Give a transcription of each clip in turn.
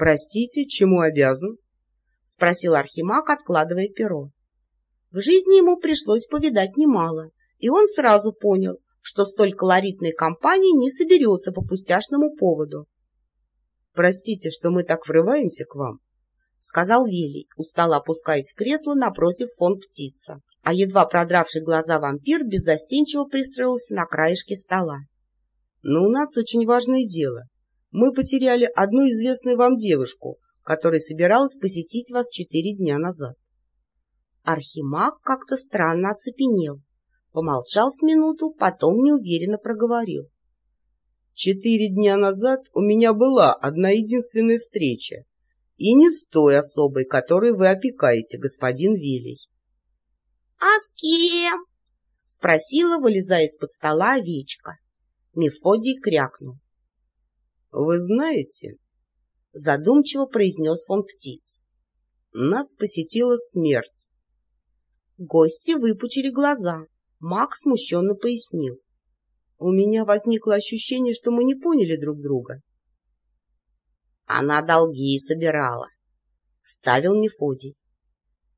Простите, чему обязан? — спросил Архимаг, откладывая перо. В жизни ему пришлось повидать немало, и он сразу понял, что столь колоритной компании не соберется по пустяшному поводу. — Простите, что мы так врываемся к вам, — сказал Велий, устало опускаясь в кресло напротив фон птица, а едва продравший глаза вампир беззастенчиво пристроился на краешке стола. — Но у нас очень важное дело. Мы потеряли одну известную вам девушку, которая собиралась посетить вас четыре дня назад. Архимаг как-то странно оцепенел, помолчал с минуту, потом неуверенно проговорил. Четыре дня назад у меня была одна единственная встреча, и не с той особой, которой вы опекаете, господин Велий. — А с кем? — спросила, вылезая из-под стола овечка. Мефодий крякнул. — Вы знаете, — задумчиво произнес фон Птиц, — нас посетила смерть. Гости выпучили глаза. Маг смущенно пояснил. У меня возникло ощущение, что мы не поняли друг друга. Она долги собирала, — ставил Мефодий.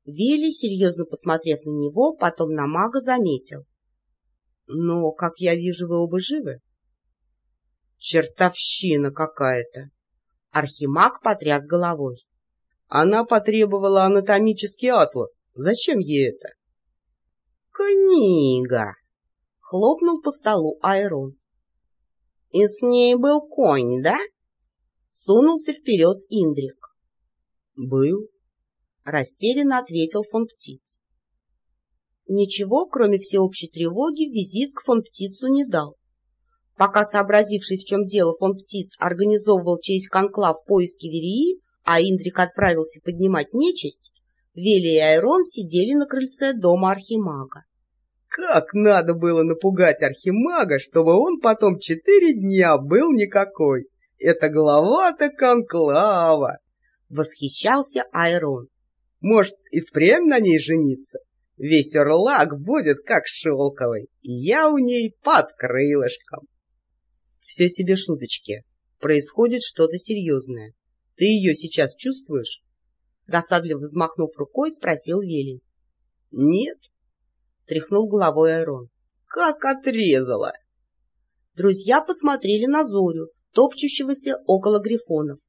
Вилли, серьезно посмотрев на него, потом на мага, заметил. — Но, как я вижу, вы оба живы? — Чертовщина какая-то! Архимаг потряс головой. Она потребовала анатомический атлас. Зачем ей это? — Книга! — хлопнул по столу Айрон. — И с ней был конь, да? — сунулся вперед Индрик. — Был, — растерянно ответил фон Птиц. Ничего, кроме всеобщей тревоги, визит к фон Птицу не дал. Пока сообразивший, в чем дело, фон Птиц организовывал через конклав поиски Верии, а Индрик отправился поднимать нечисть, Вели и Айрон сидели на крыльце дома Архимага. Как надо было напугать Архимага, чтобы он потом четыре дня был никакой. Это глава-то конклава! Восхищался Айрон. Может, и впрямь на ней жениться? Весь орлак будет как шелковый, и я у ней под крылышком. Все тебе шуточки. Происходит что-то серьезное. Ты ее сейчас чувствуешь? Досадливо взмахнув рукой, спросил Велий. Нет, тряхнул головой Айрон. Как отрезала! Друзья посмотрели на Зорю, топчущегося около грифонов.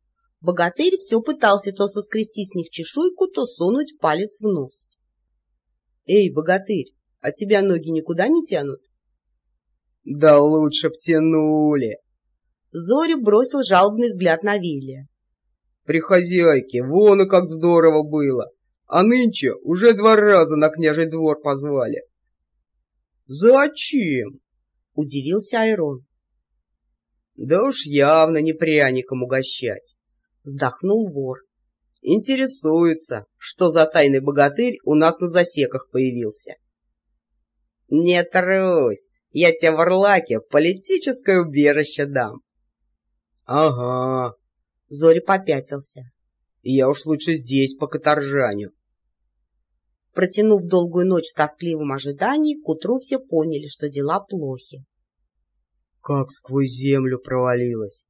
Богатырь все пытался то соскрести с них чешуйку, то сунуть палец в нос. — Эй, богатырь, а тебя ноги никуда не тянут? — Да лучше б тянули! Зоря бросил жалобный взгляд на Вилия. При хозяйке, вон и как здорово было. А нынче уже два раза на княжий двор позвали. Зачем? Удивился Айрон. Да уж явно не пряником угощать. Вздохнул вор. Интересуется, что за тайный богатырь у нас на засеках появился. Не трусь, я тебе в Орлаке политическое убежище дам. Ага, Зори попятился. Я уж лучше здесь, по каторжанию. Протянув долгую ночь в тоскливом ожидании, к утру все поняли, что дела плохи. Как сквозь землю провалилась!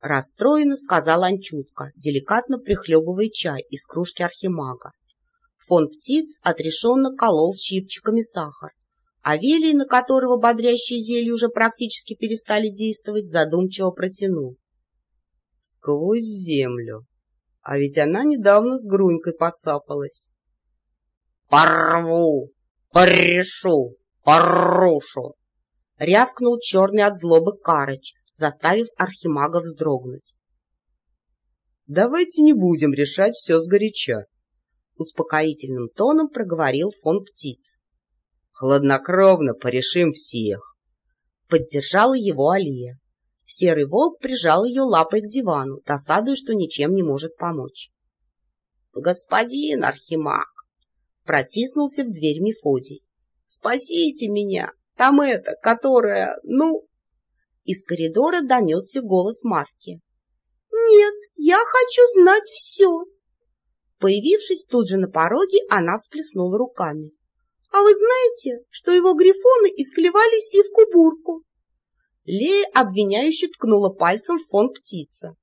Расстроенно сказал Анчутка, деликатно прихлебывая чай из кружки архимага. Фон птиц отрешенно колол щипчиками сахар, а Велий, на которого бодрящие зелья уже практически перестали действовать, задумчиво протянул сквозь землю. А ведь она недавно с Грунькой подцапалась. «Порву! Порешу! Порушу!» — рявкнул черный от злобы Карыч, заставив Архимага вздрогнуть. «Давайте не будем решать все сгоряча», — успокоительным тоном проговорил фон Птиц. «Хладнокровно порешим всех», — поддержала его Алия. Серый волк прижал ее лапой к дивану, досадуя, что ничем не может помочь. — Господин Архимаг! — протиснулся в дверь Мефодий. — Спасите меня! Там это, которая, ну... Из коридора донесся голос Марки. — Нет, я хочу знать все! Появившись тут же на пороге, она всплеснула руками. — А вы знаете, что его грифоны исклевали сивку-бурку? Лея обвиняюще ткнула пальцем в фон птица.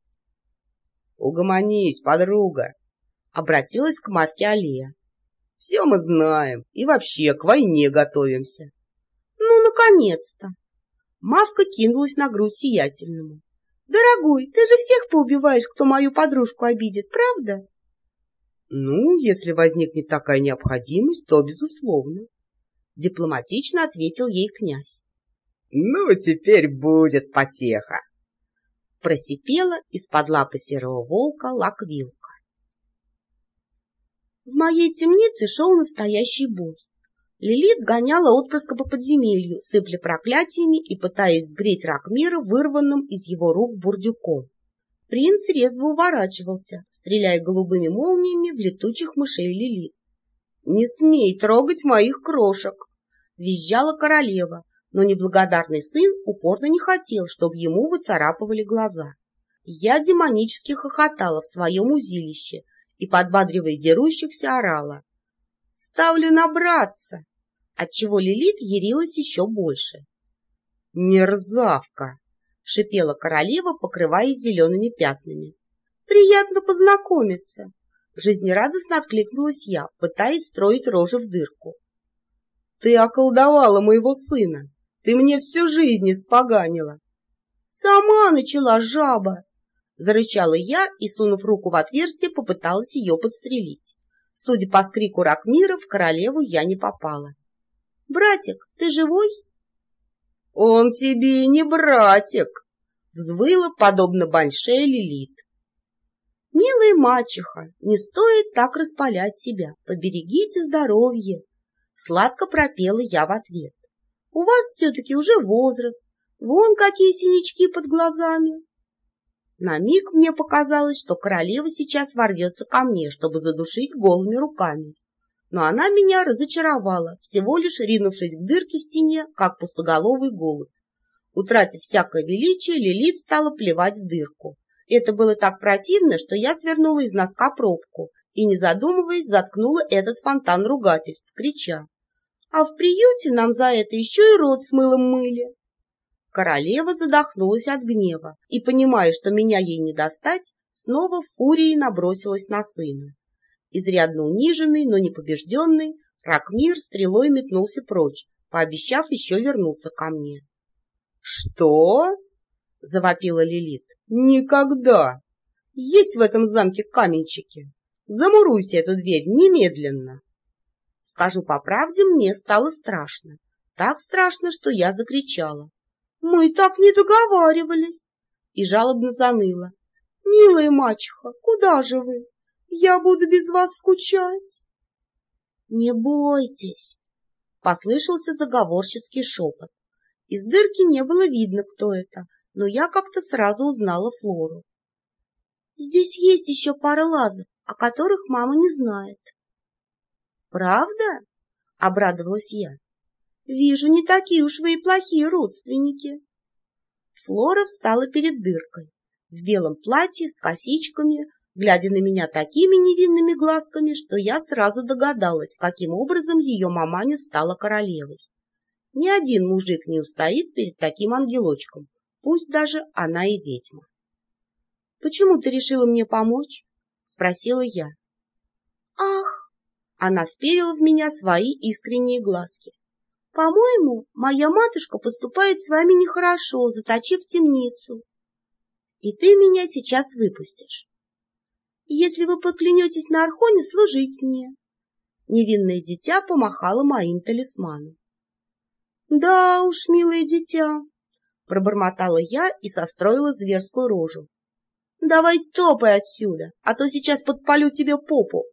Угомонись, подруга, — обратилась к Марке Алия. — Все мы знаем и вообще к войне готовимся. — Ну, наконец-то! Мавка кинулась на грудь сиятельному. — Дорогой, ты же всех поубиваешь, кто мою подружку обидит, правда? — Ну, если возникнет такая необходимость, то безусловно, — дипломатично ответил ей князь. — Ну, теперь будет потеха! Просипела из-под лапы серого волка лаквилка. В моей темнице шел настоящий бой. Лилит гоняла отпрыска по подземелью, сыпля проклятиями и пытаясь сгреть Ракмира вырванным из его рук бурдюком. Принц резво уворачивался, стреляя голубыми молниями в летучих мышей Лилит. — Не смей трогать моих крошек! — визжала королева, но неблагодарный сын упорно не хотел, чтобы ему выцарапывали глаза. Я демонически хохотала в своем узилище и, подбадривая дерущихся, орала. «Ставлю набраться!» отчего Лилит ярилась еще больше. «Мерзавка!» — шипела королева, покрываясь зелеными пятнами. «Приятно познакомиться!» — жизнерадостно откликнулась я, пытаясь строить рожи в дырку. «Ты околдовала моего сына! Ты мне всю жизнь испоганила!» «Сама начала жаба!» — зарычала я и, сунув руку в отверстие, попыталась ее подстрелить. Судя по скрику Ракмира, в королеву я не попала. «Братик, ты живой?» «Он тебе не братик!» — взвыла, подобно большая Лилит. «Милая мачеха, не стоит так распалять себя, поберегите здоровье!» Сладко пропела я в ответ. «У вас все-таки уже возраст, вон какие синячки под глазами!» На миг мне показалось, что королева сейчас ворвется ко мне, чтобы задушить голыми руками но она меня разочаровала, всего лишь ринувшись к дырке в стене, как пустоголовый голубь. Утратив всякое величие, Лилит стала плевать в дырку. Это было так противно, что я свернула из носка пробку и, не задумываясь, заткнула этот фонтан ругательств, крича. «А в приюте нам за это еще и рот с мылом мыли!» Королева задохнулась от гнева и, понимая, что меня ей не достать, снова фурией набросилась на сына. Изрядно униженный, но не побежденный, Ракмир стрелой метнулся прочь, пообещав еще вернуться ко мне. — Что? — завопила Лилит. — Никогда! Есть в этом замке каменщики. Замуруйте эту дверь немедленно. Скажу по правде, мне стало страшно. Так страшно, что я закричала. — Мы так не договаривались! И жалобно заныла. — Милая мачеха, куда же вы? Я буду без вас скучать. Не бойтесь, послышался заговорщицкий шепот. Из дырки не было видно, кто это, но я как-то сразу узнала Флору. Здесь есть еще пара лазов, о которых мама не знает. Правда? Обрадовалась я. Вижу, не такие уж вы и плохие родственники. Флора встала перед дыркой, в белом платье с косичками, глядя на меня такими невинными глазками, что я сразу догадалась, каким образом ее маманя стала королевой. Ни один мужик не устоит перед таким ангелочком, пусть даже она и ведьма. — Почему ты решила мне помочь? — спросила я. — Ах! — она вперила в меня свои искренние глазки. — По-моему, моя матушка поступает с вами нехорошо, заточив темницу. И ты меня сейчас выпустишь если вы поклянетесь на Архоне служить мне. Невинное дитя помахало моим талисманом. — Да уж, милое дитя, — пробормотала я и состроила зверскую рожу. — Давай топай отсюда, а то сейчас подпалю тебе попу.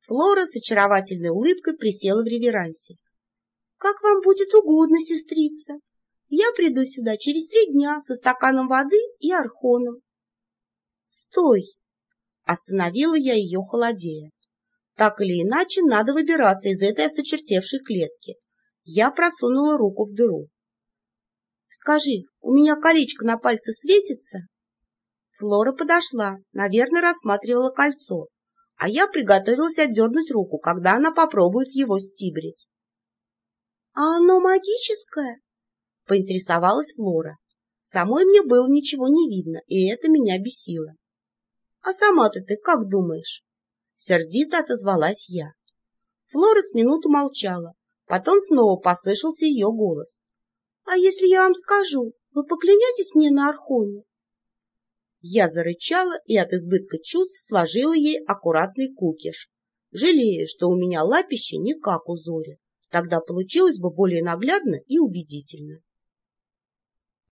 Флора с очаровательной улыбкой присела в реверансе. — Как вам будет угодно, сестрица. Я приду сюда через три дня со стаканом воды и архоном. — Стой! Остановила я ее холодея. Так или иначе, надо выбираться из этой осточертевшей клетки. Я просунула руку в дыру. — Скажи, у меня колечко на пальце светится? Флора подошла, наверное, рассматривала кольцо, а я приготовилась отдернуть руку, когда она попробует его стибрить. — А оно магическое? — поинтересовалась Флора. Самой мне было ничего не видно, и это меня бесило. А сама-то ты как думаешь? Сердито отозвалась я. Флора с минуту молчала, потом снова послышался ее голос. — А если я вам скажу, вы поклянетесь мне на Архоне? Я зарычала и от избытка чувств сложила ей аккуратный кукиш, жалея, что у меня лапище не как у Зори. Тогда получилось бы более наглядно и убедительно.